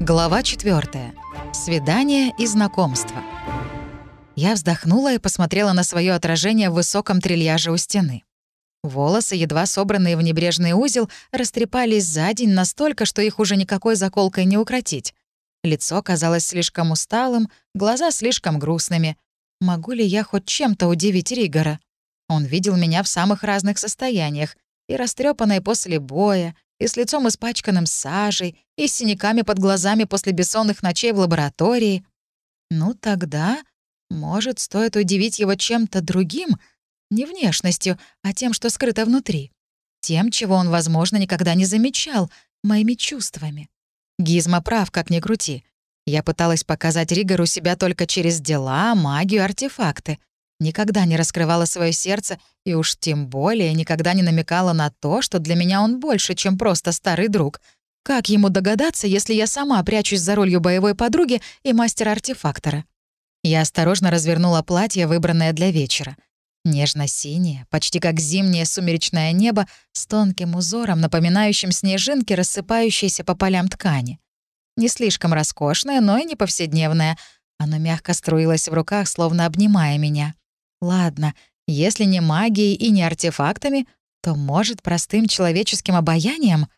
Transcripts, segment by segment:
Глава 4. Свидание и знакомство. Я вздохнула и посмотрела на свое отражение в высоком трильяже у стены. Волосы, едва собранные в небрежный узел, растрепались за день настолько, что их уже никакой заколкой не укротить. Лицо казалось слишком усталым, глаза слишком грустными. Могу ли я хоть чем-то удивить Ригора? Он видел меня в самых разных состояниях, и растрепанной после боя, и с лицом испачканным сажей, и с синяками под глазами после бессонных ночей в лаборатории. Ну тогда, может, стоит удивить его чем-то другим, не внешностью, а тем, что скрыто внутри. Тем, чего он, возможно, никогда не замечал, моими чувствами. Гизма прав, как ни крути. Я пыталась показать Ригору себя только через дела, магию, артефакты. Никогда не раскрывала свое сердце и уж тем более никогда не намекала на то, что для меня он больше, чем просто старый друг. Как ему догадаться, если я сама прячусь за ролью боевой подруги и мастера-артефактора? Я осторожно развернула платье, выбранное для вечера. Нежно-синее, почти как зимнее сумеречное небо, с тонким узором, напоминающим снежинки, рассыпающиеся по полям ткани. Не слишком роскошное, но и не повседневное. Оно мягко струилось в руках, словно обнимая меня. Ладно, если не магией и не артефактами, то, может, простым человеческим обаянием?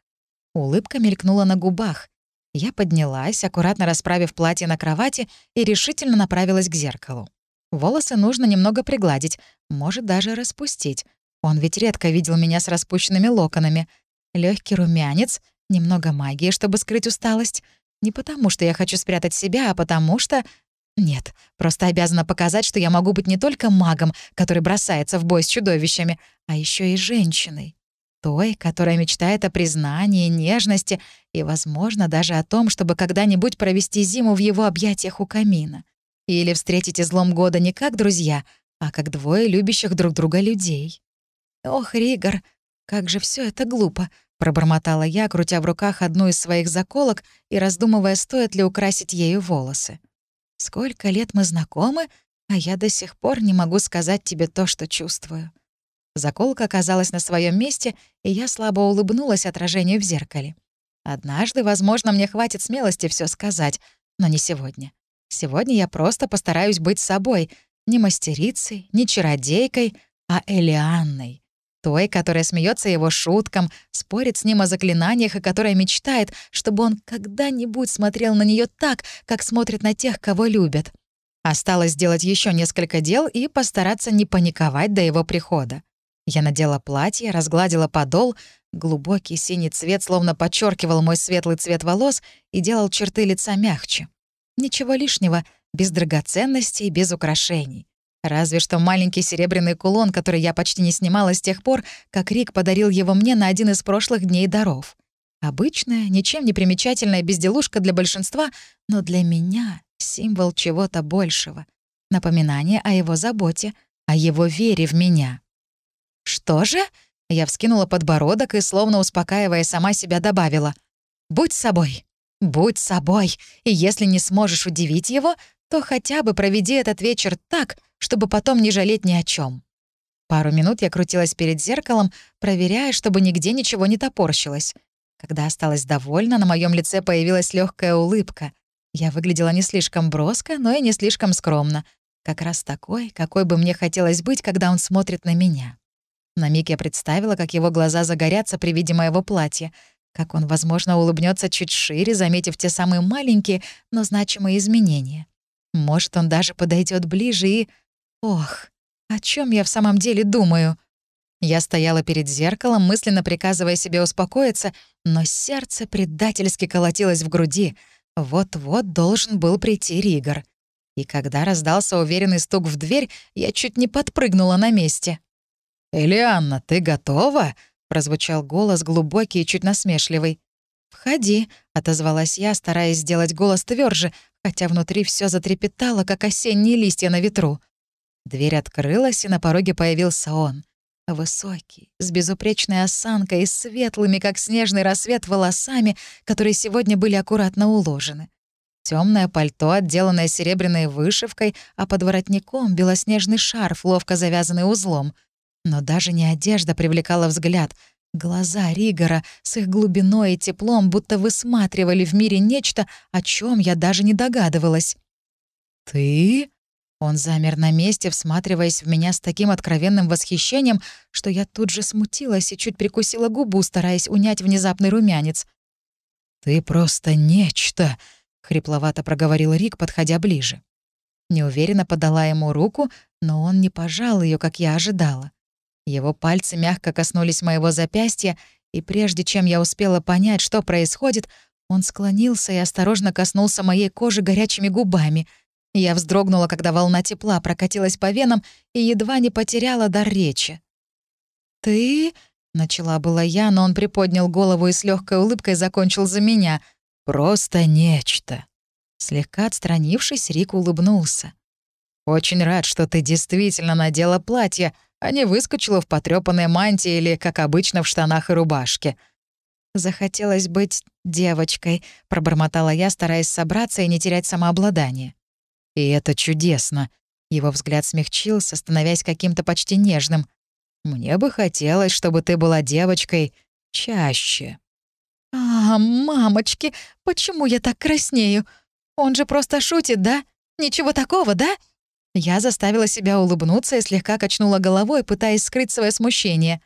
Улыбка мелькнула на губах. Я поднялась, аккуратно расправив платье на кровати и решительно направилась к зеркалу. Волосы нужно немного пригладить, может, даже распустить. Он ведь редко видел меня с распущенными локонами. Легкий румянец, немного магии, чтобы скрыть усталость. Не потому, что я хочу спрятать себя, а потому что нет, просто обязана показать, что я могу быть не только магом, который бросается в бой с чудовищами, а еще и женщиной. Той, которая мечтает о признании, нежности и, возможно, даже о том, чтобы когда-нибудь провести зиму в его объятиях у камина. Или встретить излом года не как друзья, а как двое любящих друг друга людей. «Ох, Ригор, как же все это глупо!» — пробормотала я, крутя в руках одну из своих заколок и раздумывая, стоит ли украсить ею волосы. Сколько лет мы знакомы, а я до сих пор не могу сказать тебе то, что чувствую». Заколка оказалась на своем месте, и я слабо улыбнулась отражению в зеркале. Однажды, возможно, мне хватит смелости все сказать, но не сегодня. Сегодня я просто постараюсь быть собой, не мастерицей, не чародейкой, а Элианной, той, которая смеется его шуткам, спорит с ним о заклинаниях и которая мечтает, чтобы он когда-нибудь смотрел на нее так, как смотрит на тех, кого любят. Осталось сделать еще несколько дел и постараться не паниковать до его прихода. Я надела платье, разгладила подол, глубокий синий цвет словно подчеркивал мой светлый цвет волос и делал черты лица мягче. Ничего лишнего, без драгоценностей, без украшений. Разве что маленький серебряный кулон, который я почти не снимала с тех пор, как Рик подарил его мне на один из прошлых дней даров. Обычная, ничем не примечательная безделушка для большинства, но для меня — символ чего-то большего. Напоминание о его заботе, о его вере в меня. «Что же?» — я вскинула подбородок и, словно успокаивая сама себя, добавила. «Будь собой. Будь собой. И если не сможешь удивить его, то хотя бы проведи этот вечер так, чтобы потом не жалеть ни о чем. Пару минут я крутилась перед зеркалом, проверяя, чтобы нигде ничего не топорщилось. Когда осталась довольна, на моем лице появилась легкая улыбка. Я выглядела не слишком броско, но и не слишком скромно. Как раз такой, какой бы мне хотелось быть, когда он смотрит на меня. На миг я представила, как его глаза загорятся при виде моего платья, как он, возможно, улыбнется чуть шире, заметив те самые маленькие, но значимые изменения. Может, он даже подойдет ближе и... Ох, о чем я в самом деле думаю? Я стояла перед зеркалом, мысленно приказывая себе успокоиться, но сердце предательски колотилось в груди. Вот-вот должен был прийти Ригор. И когда раздался уверенный стук в дверь, я чуть не подпрыгнула на месте. «Элианна, ты готова?» — прозвучал голос глубокий и чуть насмешливый. «Входи», — отозвалась я, стараясь сделать голос тверже, хотя внутри все затрепетало, как осенние листья на ветру. Дверь открылась, и на пороге появился он. Высокий, с безупречной осанкой и светлыми, как снежный рассвет, волосами, которые сегодня были аккуратно уложены. Темное пальто, отделанное серебряной вышивкой, а под воротником белоснежный шарф, ловко завязанный узлом. Но даже не одежда привлекала взгляд, Глаза Ригора с их глубиной и теплом будто высматривали в мире нечто, о чем я даже не догадывалась. «Ты?» Он замер на месте, всматриваясь в меня с таким откровенным восхищением, что я тут же смутилась и чуть прикусила губу, стараясь унять внезапный румянец. «Ты просто нечто!» — хрипловато проговорил Рик, подходя ближе. Неуверенно подала ему руку, но он не пожал ее, как я ожидала. Его пальцы мягко коснулись моего запястья, и прежде чем я успела понять, что происходит, он склонился и осторожно коснулся моей кожи горячими губами. Я вздрогнула, когда волна тепла прокатилась по венам и едва не потеряла дар речи. «Ты...» — начала была я, но он приподнял голову и с легкой улыбкой закончил за меня. «Просто нечто». Слегка отстранившись, Рик улыбнулся. «Очень рад, что ты действительно надела платье, а не выскочила в потрёпанной мантии или, как обычно, в штанах и рубашке». «Захотелось быть девочкой», — пробормотала я, стараясь собраться и не терять самообладание. «И это чудесно». Его взгляд смягчился, становясь каким-то почти нежным. «Мне бы хотелось, чтобы ты была девочкой чаще». «А, мамочки, почему я так краснею? Он же просто шутит, да? Ничего такого, да?» Я заставила себя улыбнуться и слегка качнула головой, пытаясь скрыть свое смущение.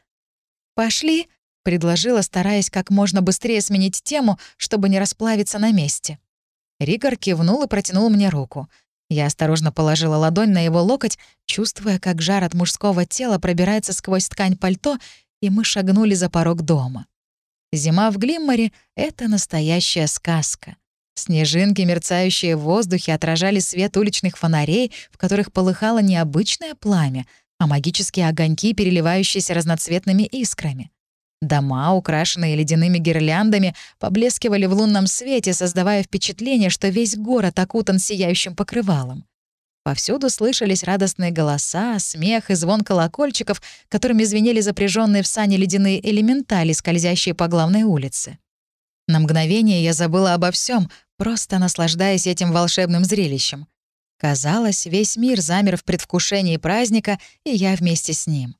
«Пошли», — предложила, стараясь как можно быстрее сменить тему, чтобы не расплавиться на месте. Ригор кивнул и протянул мне руку. Я осторожно положила ладонь на его локоть, чувствуя, как жар от мужского тела пробирается сквозь ткань пальто, и мы шагнули за порог дома. Зима в Глимморе — это настоящая сказка. Снежинки, мерцающие в воздухе, отражали свет уличных фонарей, в которых полыхало не обычное пламя, а магические огоньки, переливающиеся разноцветными искрами. Дома, украшенные ледяными гирляндами, поблескивали в лунном свете, создавая впечатление, что весь город окутан сияющим покрывалом. Повсюду слышались радостные голоса, смех и звон колокольчиков, которыми звенели запряженные в сани ледяные элементали, скользящие по главной улице. На мгновение я забыла обо всем, просто наслаждаясь этим волшебным зрелищем. Казалось, весь мир замер в предвкушении праздника, и я вместе с ним.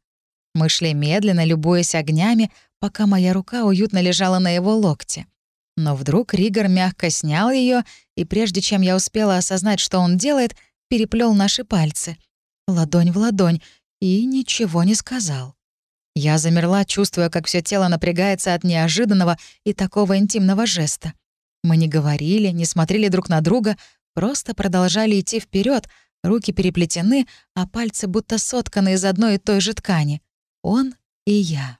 Мы шли медленно, любуясь огнями, пока моя рука уютно лежала на его локте. Но вдруг Ригор мягко снял ее, и прежде чем я успела осознать, что он делает, переплел наши пальцы. Ладонь в ладонь, и ничего не сказал. Я замерла, чувствуя, как все тело напрягается от неожиданного и такого интимного жеста. Мы не говорили, не смотрели друг на друга, просто продолжали идти вперед, руки переплетены, а пальцы будто сотканы из одной и той же ткани. Он и я.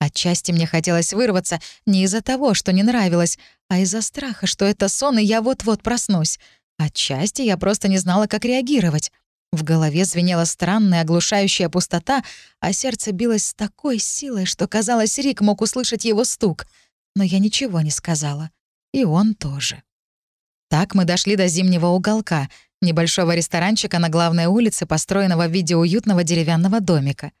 Отчасти мне хотелось вырваться не из-за того, что не нравилось, а из-за страха, что это сон, и я вот-вот проснусь. Отчасти я просто не знала, как реагировать. В голове звенела странная оглушающая пустота, а сердце билось с такой силой, что, казалось, Рик мог услышать его стук. Но я ничего не сказала. И он тоже. Так мы дошли до зимнего уголка, небольшого ресторанчика на главной улице, построенного в виде уютного деревянного домика.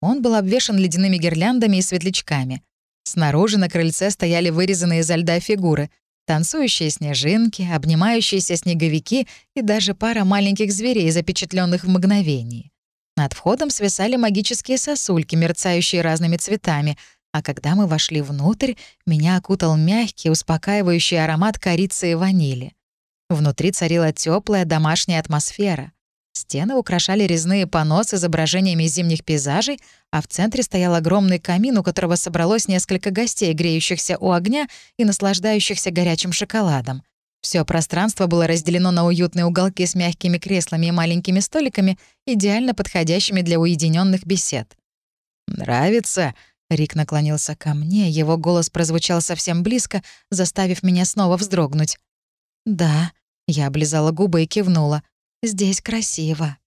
Он был обвешан ледяными гирляндами и светлячками. Снаружи на крыльце стояли вырезанные изо льда фигуры, Танцующие снежинки, обнимающиеся снеговики и даже пара маленьких зверей, запечатленных в мгновении. Над входом свисали магические сосульки, мерцающие разными цветами, а когда мы вошли внутрь, меня окутал мягкий, успокаивающий аромат корицы и ванили. Внутри царила теплая домашняя атмосфера. Стены украшали резные панно с изображениями зимних пейзажей, а в центре стоял огромный камин, у которого собралось несколько гостей, греющихся у огня и наслаждающихся горячим шоколадом. Все пространство было разделено на уютные уголки с мягкими креслами и маленькими столиками, идеально подходящими для уединенных бесед. «Нравится?» — Рик наклонился ко мне, его голос прозвучал совсем близко, заставив меня снова вздрогнуть. «Да», — я облизала губы и кивнула. Здесь красиво».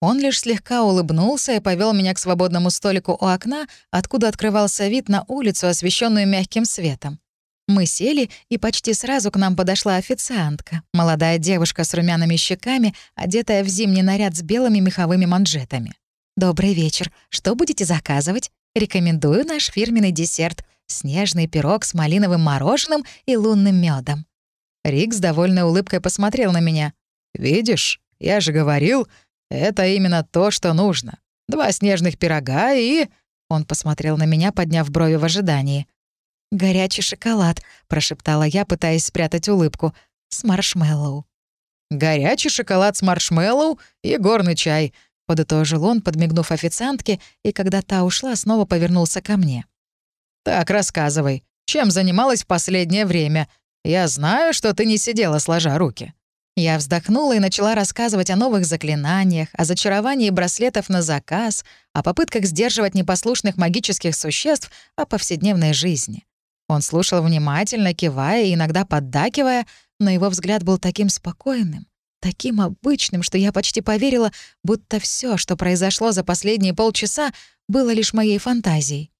Он лишь слегка улыбнулся и повел меня к свободному столику у окна, откуда открывался вид на улицу, освещенную мягким светом. Мы сели, и почти сразу к нам подошла официантка, молодая девушка с румяными щеками, одетая в зимний наряд с белыми меховыми манжетами. «Добрый вечер. Что будете заказывать? Рекомендую наш фирменный десерт — снежный пирог с малиновым мороженым и лунным медом. Рик с довольной улыбкой посмотрел на меня. «Видишь, я же говорил, это именно то, что нужно. Два снежных пирога и... Он посмотрел на меня, подняв брови в ожидании. «Горячий шоколад», — прошептала я, пытаясь спрятать улыбку. «С маршмеллоу». «Горячий шоколад с маршмеллоу и горный чай», — подытожил он, подмигнув официантке, и когда та ушла, снова повернулся ко мне. «Так, рассказывай, чем занималась в последнее время? Я знаю, что ты не сидела сложа руки». Я вздохнула и начала рассказывать о новых заклинаниях, о зачаровании браслетов на заказ, о попытках сдерживать непослушных магических существ, о повседневной жизни. Он слушал внимательно, кивая и иногда поддакивая, но его взгляд был таким спокойным, таким обычным, что я почти поверила, будто все, что произошло за последние полчаса, было лишь моей фантазией.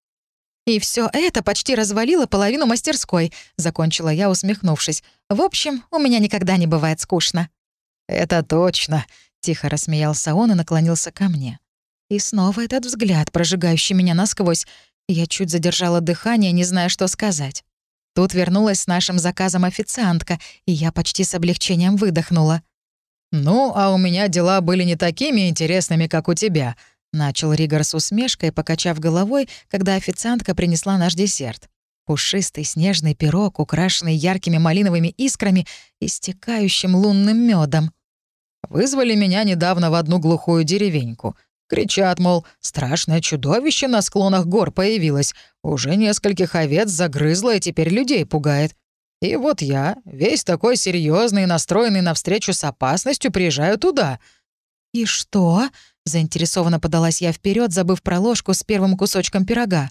«И все это почти развалило половину мастерской», — закончила я, усмехнувшись. «В общем, у меня никогда не бывает скучно». «Это точно», — тихо рассмеялся он и наклонился ко мне. И снова этот взгляд, прожигающий меня насквозь. Я чуть задержала дыхание, не зная, что сказать. Тут вернулась с нашим заказом официантка, и я почти с облегчением выдохнула. «Ну, а у меня дела были не такими интересными, как у тебя», Начал Ригор с усмешкой, покачав головой, когда официантка принесла наш десерт. Пушистый снежный пирог, украшенный яркими малиновыми искрами и стекающим лунным медом. «Вызвали меня недавно в одну глухую деревеньку. Кричат, мол, страшное чудовище на склонах гор появилось. Уже нескольких овец загрызло и теперь людей пугает. И вот я, весь такой серьезный и настроенный навстречу с опасностью, приезжаю туда». «И что?» Заинтересованно подалась я вперед, забыв про ложку с первым кусочком пирога.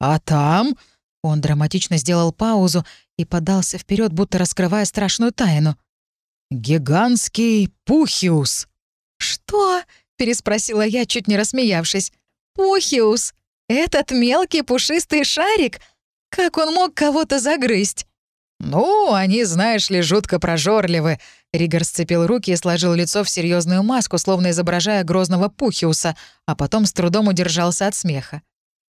«А там...» Он драматично сделал паузу и подался вперед, будто раскрывая страшную тайну. «Гигантский пухиус». «Что?» — переспросила я, чуть не рассмеявшись. «Пухиус? Этот мелкий пушистый шарик? Как он мог кого-то загрызть?» «Ну, они, знаешь ли, жутко прожорливы». Ригар сцепил руки и сложил лицо в серьезную маску, словно изображая грозного Пухиуса, а потом с трудом удержался от смеха.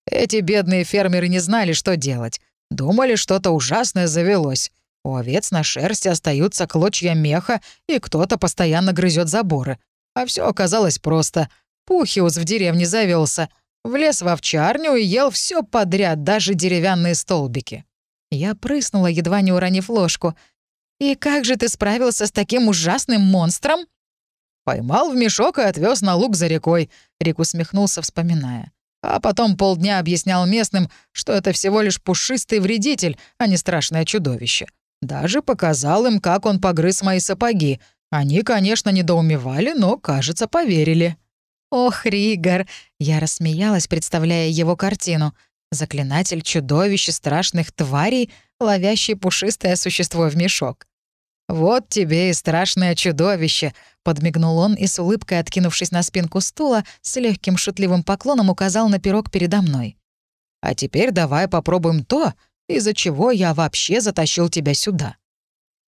Эти бедные фермеры не знали, что делать. Думали, что-то ужасное завелось. У овец на шерсти остаются клочья меха, и кто-то постоянно грызет заборы. А все оказалось просто. Пухиус в деревне завелся, влез в овчарню и ел все подряд, даже деревянные столбики. Я прыснула, едва не уронив ложку. «И как же ты справился с таким ужасным монстром?» «Поймал в мешок и отвез на луг за рекой», — Рик усмехнулся, вспоминая. А потом полдня объяснял местным, что это всего лишь пушистый вредитель, а не страшное чудовище. Даже показал им, как он погрыз мои сапоги. Они, конечно, недоумевали, но, кажется, поверили. «Ох, Ригар!» — я рассмеялась, представляя его картину заклинатель чудовищ и страшных тварей, ловящий пушистое существо в мешок. «Вот тебе и страшное чудовище», — подмигнул он и с улыбкой, откинувшись на спинку стула, с легким шутливым поклоном указал на пирог передо мной. «А теперь давай попробуем то, из-за чего я вообще затащил тебя сюда».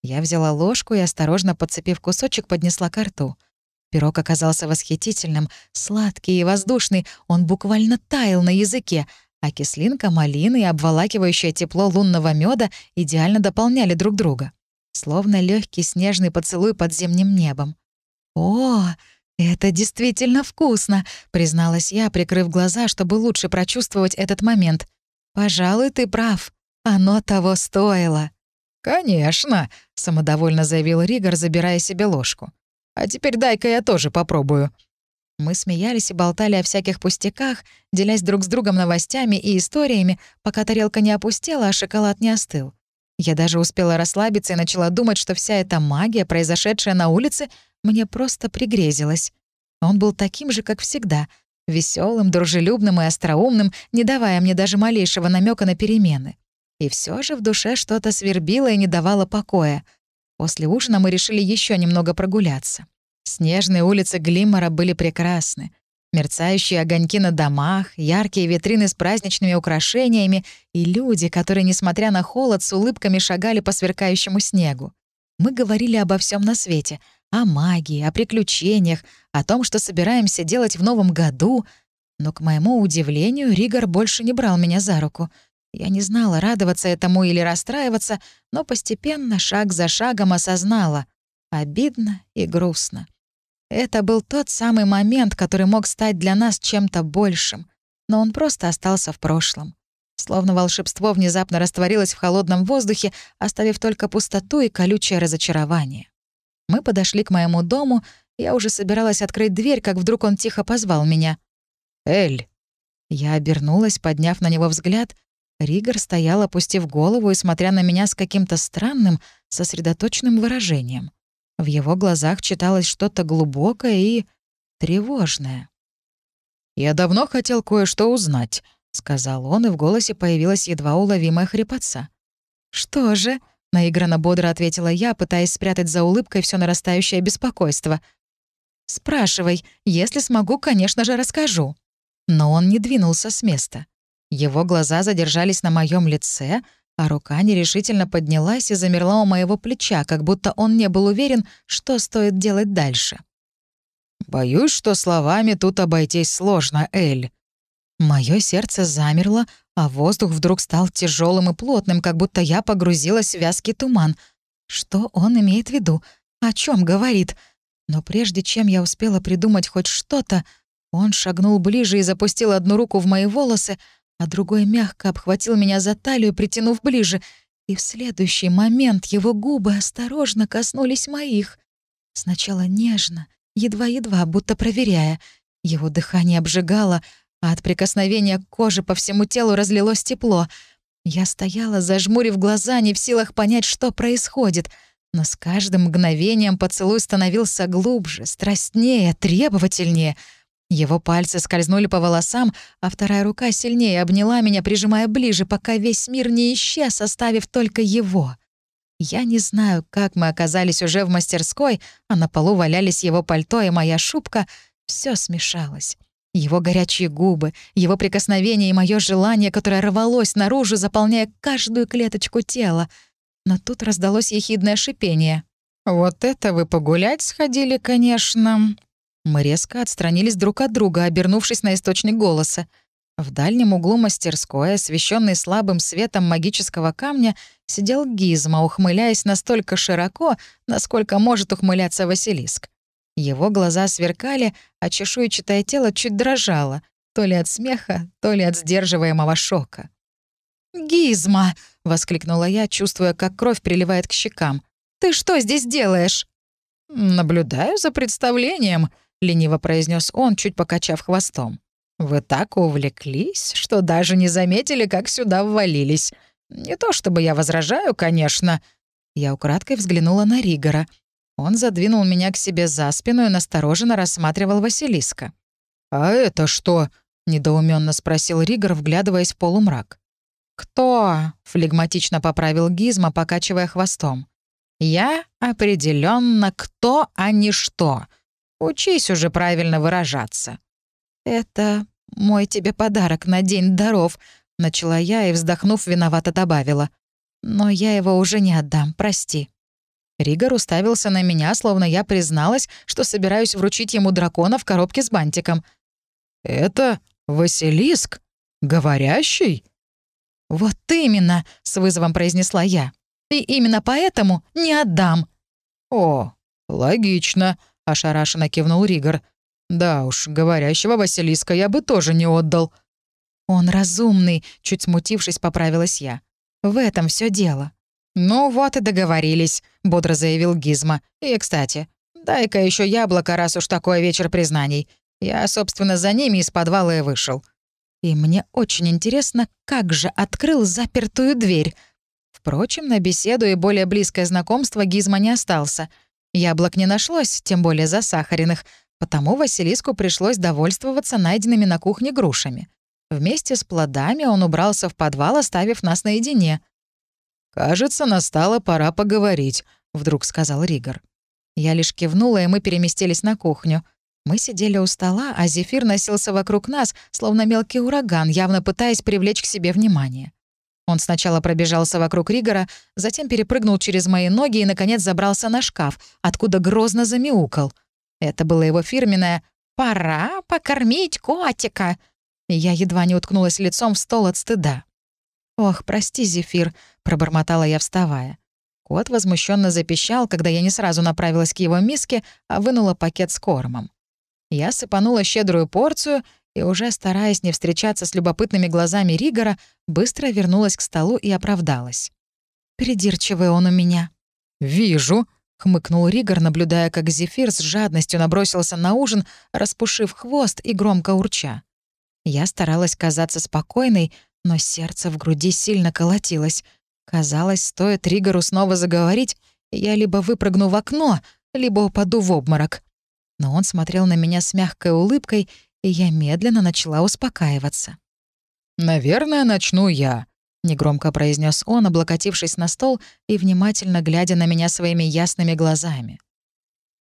Я взяла ложку и, осторожно подцепив кусочек, поднесла ко рту. Пирог оказался восхитительным, сладкий и воздушный, он буквально таял на языке, а кислинка малины и обволакивающее тепло лунного меда идеально дополняли друг друга, словно легкий снежный поцелуй под зимним небом. «О, это действительно вкусно!» — призналась я, прикрыв глаза, чтобы лучше прочувствовать этот момент. «Пожалуй, ты прав. Оно того стоило». «Конечно!» — самодовольно заявил Ригор, забирая себе ложку. «А теперь дай-ка я тоже попробую». Мы смеялись и болтали о всяких пустяках, делясь друг с другом новостями и историями, пока тарелка не опустела, а шоколад не остыл. Я даже успела расслабиться и начала думать, что вся эта магия, произошедшая на улице, мне просто пригрезилась. Он был таким же, как всегда, веселым, дружелюбным и остроумным, не давая мне даже малейшего намека на перемены. И все же в душе что-то свербило и не давало покоя. После ужина мы решили еще немного прогуляться. Снежные улицы Глиммора были прекрасны. Мерцающие огоньки на домах, яркие витрины с праздничными украшениями и люди, которые, несмотря на холод, с улыбками шагали по сверкающему снегу. Мы говорили обо всем на свете — о магии, о приключениях, о том, что собираемся делать в новом году. Но, к моему удивлению, Ригор больше не брал меня за руку. Я не знала, радоваться этому или расстраиваться, но постепенно, шаг за шагом осознала — обидно и грустно. Это был тот самый момент, который мог стать для нас чем-то большим. но он просто остался в прошлом. Словно волшебство внезапно растворилось в холодном воздухе, оставив только пустоту и колючее разочарование. Мы подошли к моему дому, я уже собиралась открыть дверь, как вдруг он тихо позвал меня. «Эль!» Я обернулась, подняв на него взгляд. Ригор стоял, опустив голову и смотря на меня с каким-то странным, сосредоточенным выражением. В его глазах читалось что-то глубокое и тревожное. «Я давно хотел кое-что узнать», — сказал он, и в голосе появилась едва уловимая хрипотца. «Что же?» — наигранно бодро ответила я, пытаясь спрятать за улыбкой все нарастающее беспокойство. «Спрашивай. Если смогу, конечно же, расскажу». Но он не двинулся с места. Его глаза задержались на моем лице, а рука нерешительно поднялась и замерла у моего плеча, как будто он не был уверен, что стоит делать дальше. «Боюсь, что словами тут обойтись сложно, Эль». Моё сердце замерло, а воздух вдруг стал тяжелым и плотным, как будто я погрузилась в вязкий туман. Что он имеет в виду? О чем говорит? Но прежде чем я успела придумать хоть что-то, он шагнул ближе и запустил одну руку в мои волосы, а другой мягко обхватил меня за талию, притянув ближе, и в следующий момент его губы осторожно коснулись моих. Сначала нежно, едва-едва, будто проверяя. Его дыхание обжигало, а от прикосновения к коже по всему телу разлилось тепло. Я стояла, зажмурив глаза, не в силах понять, что происходит. Но с каждым мгновением поцелуй становился глубже, страстнее, требовательнее — его пальцы скользнули по волосам, а вторая рука сильнее обняла меня, прижимая ближе, пока весь мир не исчез, оставив только его. Я не знаю, как мы оказались уже в мастерской, а на полу валялись его пальто и моя шубка. Все смешалось. Его горячие губы, его прикосновение и мое желание, которое рвалось наружу, заполняя каждую клеточку тела. Но тут раздалось ехидное шипение. «Вот это вы погулять сходили, конечно. Мы резко отстранились друг от друга, обернувшись на источник голоса. В дальнем углу мастерской, освещенный слабым светом магического камня, сидел Гизма, ухмыляясь настолько широко, насколько может ухмыляться Василиск. Его глаза сверкали, а чешуйчатое тело чуть дрожало, то ли от смеха, то ли от сдерживаемого шока. «Гизма!» — воскликнула я, чувствуя, как кровь приливает к щекам. «Ты что здесь делаешь?» «Наблюдаю за представлением», — лениво произнес он, чуть покачав хвостом. «Вы так увлеклись, что даже не заметили, как сюда ввалились. Не то чтобы я возражаю, конечно». Я украдкой взглянула на Ригора. Он задвинул меня к себе за спину и настороженно рассматривал Василиска. «А это что?» — недоуменно спросил Ригор, вглядываясь в полумрак. «Кто?» — флегматично поправил Гизма, покачивая хвостом. «Я определенно кто, а не что. Учись уже правильно выражаться». «Это мой тебе подарок на День даров», — начала я и, вздохнув, виновато добавила. «Но я его уже не отдам, прости». Ригор уставился на меня, словно я призналась, что собираюсь вручить ему дракона в коробке с бантиком. «Это Василиск? Говорящий?» «Вот именно», — с вызовом произнесла я. «И именно поэтому не отдам». «О, логично», ошарашенно кивнул Ригор. «Да уж, говорящего Василиска я бы тоже не отдал». «Он разумный», — чуть смутившись, поправилась я. «В этом все дело». «Ну вот и договорились», — бодро заявил Гизма. «И, кстати, дай-ка еще яблоко, раз уж такой вечер признаний. Я, собственно, за ними из подвала и вышел». И мне очень интересно, как же открыл запертую дверь. Впрочем, на беседу и более близкое знакомство Гизма не остался — Яблок не нашлось, тем более засахаренных, потому Василиску пришлось довольствоваться найденными на кухне грушами. Вместе с плодами он убрался в подвал, оставив нас наедине. «Кажется, настала пора поговорить», — вдруг сказал Ригор. Я лишь кивнула, и мы переместились на кухню. Мы сидели у стола, а Зефир носился вокруг нас, словно мелкий ураган, явно пытаясь привлечь к себе внимание. Он сначала пробежался вокруг Ригора, затем перепрыгнул через мои ноги и, наконец, забрался на шкаф, откуда грозно замяукал. Это было его фирменное «Пора покормить котика!» И я едва не уткнулась лицом в стол от стыда. «Ох, прости, Зефир», — пробормотала я, вставая. Кот возмущенно запищал, когда я не сразу направилась к его миске, а вынула пакет с кормом. Я сыпанула щедрую порцию и уже стараясь не встречаться с любопытными глазами Ригора, быстро вернулась к столу и оправдалась. «Придирчивый он у меня». «Вижу», — хмыкнул Ригор, наблюдая, как Зефир с жадностью набросился на ужин, распушив хвост и громко урча. Я старалась казаться спокойной, но сердце в груди сильно колотилось. Казалось, стоит Ригору снова заговорить, я либо выпрыгну в окно, либо упаду в обморок. Но он смотрел на меня с мягкой улыбкой, и я медленно начала успокаиваться. «Наверное, начну я», — негромко произнес он, облокотившись на стол и внимательно глядя на меня своими ясными глазами.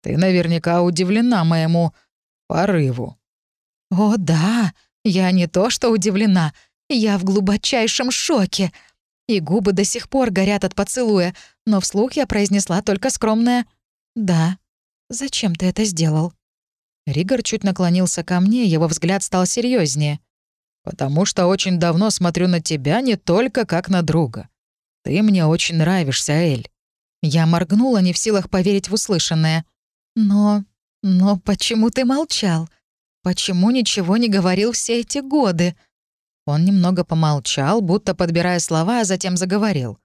«Ты наверняка удивлена моему порыву». «О, да, я не то что удивлена, я в глубочайшем шоке. И губы до сих пор горят от поцелуя, но вслух я произнесла только скромное «Да». «Зачем ты это сделал?» Ригор чуть наклонился ко мне, его взгляд стал серьезнее. «Потому что очень давно смотрю на тебя не только как на друга. Ты мне очень нравишься, Эль». Я моргнула, не в силах поверить в услышанное. «Но... но почему ты молчал? Почему ничего не говорил все эти годы?» Он немного помолчал, будто подбирая слова, а затем заговорил.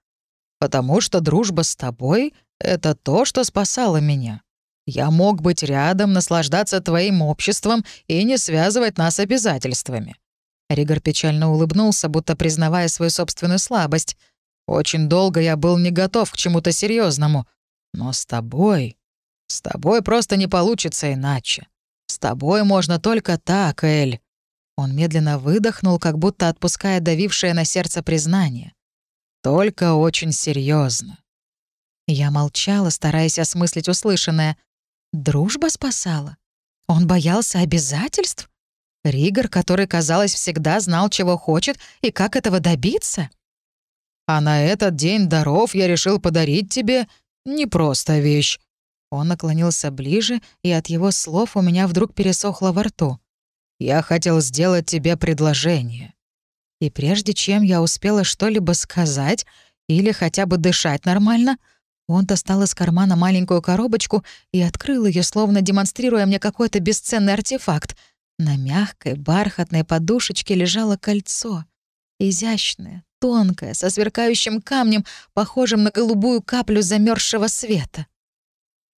«Потому что дружба с тобой — это то, что спасало меня. Я мог быть рядом, наслаждаться твоим обществом и не связывать нас обязательствами». Ригор печально улыбнулся, будто признавая свою собственную слабость. «Очень долго я был не готов к чему-то серьезному, Но с тобой... С тобой просто не получится иначе. С тобой можно только так, Эль». Он медленно выдохнул, как будто отпуская давившее на сердце признание. «Только очень серьезно. Я молчала, стараясь осмыслить услышанное. Дружба спасала? Он боялся обязательств? Ригор, который, казалось, всегда знал, чего хочет и как этого добиться? «А на этот день даров я решил подарить тебе не просто вещь». Он наклонился ближе, и от его слов у меня вдруг пересохло во рту. «Я хотел сделать тебе предложение». И прежде чем я успела что-либо сказать или хотя бы дышать нормально, он достал из кармана маленькую коробочку и открыл ее, словно демонстрируя мне какой-то бесценный артефакт. На мягкой, бархатной подушечке лежало кольцо. Изящное, тонкое, со сверкающим камнем, похожим на голубую каплю замерзшего света.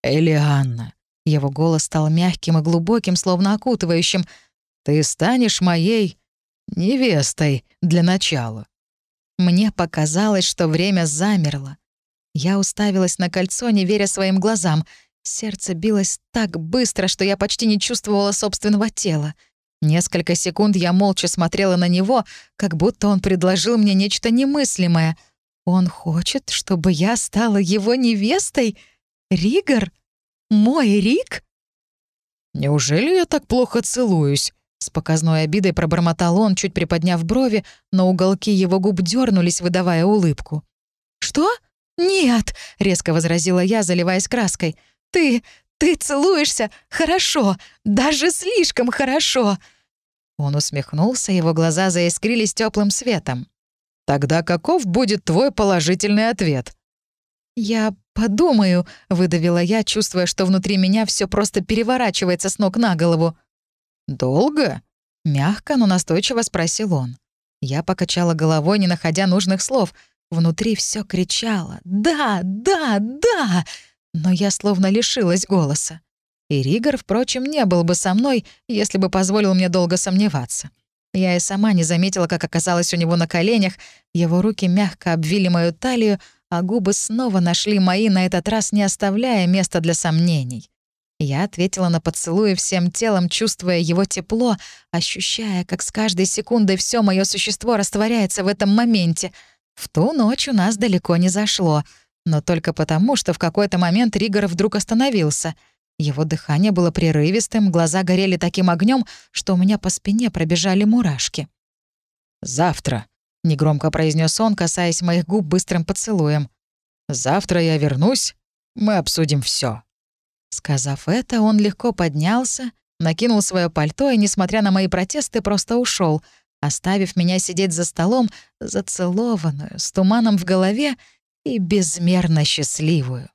«Элианна», — его голос стал мягким и глубоким, словно окутывающим, «ты станешь моей невестой для начала». Мне показалось, что время замерло. Я уставилась на кольцо, не веря своим глазам. Сердце билось так быстро, что я почти не чувствовала собственного тела. Несколько секунд я молча смотрела на него, как будто он предложил мне нечто немыслимое. Он хочет, чтобы я стала его невестой? Ригор? Мой Рик? «Неужели я так плохо целуюсь?» С показной обидой пробормотал он, чуть приподняв брови, но уголки его губ дернулись, выдавая улыбку. «Что? «Нет», — резко возразила я, заливаясь краской. «Ты... ты целуешься хорошо, даже слишком хорошо». Он усмехнулся, его глаза заискрились теплым светом. «Тогда каков будет твой положительный ответ?» «Я подумаю», — выдавила я, чувствуя, что внутри меня все просто переворачивается с ног на голову. «Долго?» — мягко, но настойчиво спросил он. Я покачала головой, не находя нужных слов — Внутри все кричало «Да, да, да!» Но я словно лишилась голоса. И Ригор, впрочем, не был бы со мной, если бы позволил мне долго сомневаться. Я и сама не заметила, как оказалась у него на коленях, его руки мягко обвили мою талию, а губы снова нашли мои, на этот раз не оставляя места для сомнений. Я ответила на поцелуй всем телом, чувствуя его тепло, ощущая, как с каждой секундой все мое существо растворяется в этом моменте — в ту ночь у нас далеко не зашло, но только потому, что в какой-то момент Ригор вдруг остановился. Его дыхание было прерывистым, глаза горели таким огнем, что у меня по спине пробежали мурашки. «Завтра», — негромко произнес он, касаясь моих губ быстрым поцелуем. «Завтра я вернусь, мы обсудим все. Сказав это, он легко поднялся, накинул свое пальто и, несмотря на мои протесты, просто ушел, оставив меня сидеть за столом, зацелованную, с туманом в голове и безмерно счастливую.